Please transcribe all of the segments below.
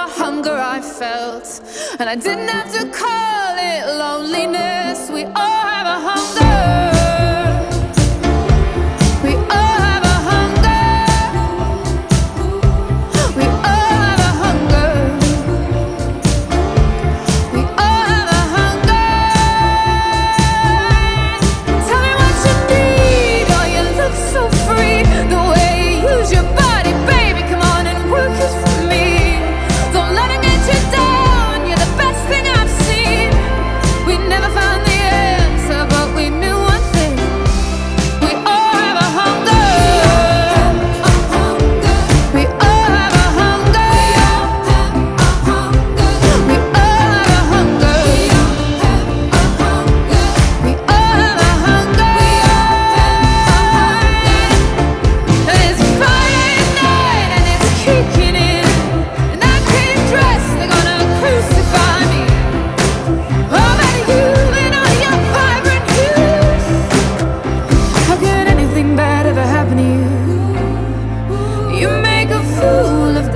the hunger I felt. And I didn't have to call it loneliness. We all have a hunger.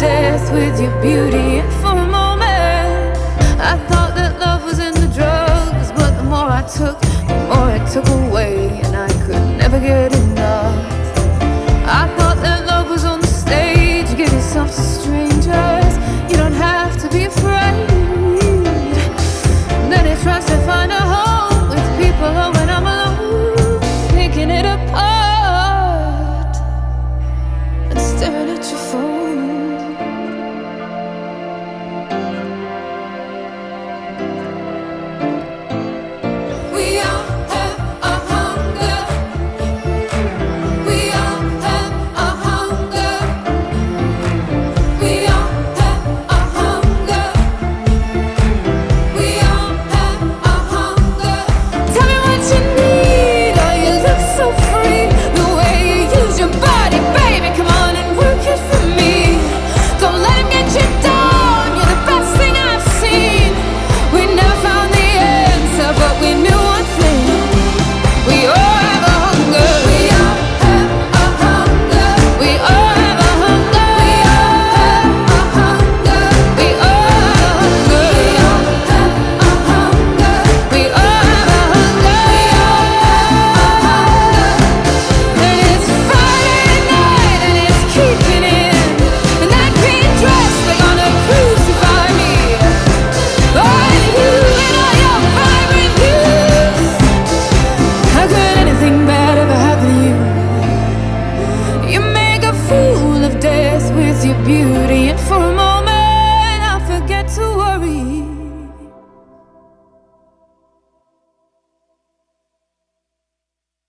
death with your beauty for a moment. I thought that love was in the drugs, but the more I took, the more it took away, and I could never get enough. I thought that love was on the stage, give yourself to strangers. You don't have to be afraid. Then it tries to find a home with people, or when I'm alone, it apart and staring at your phone. worry.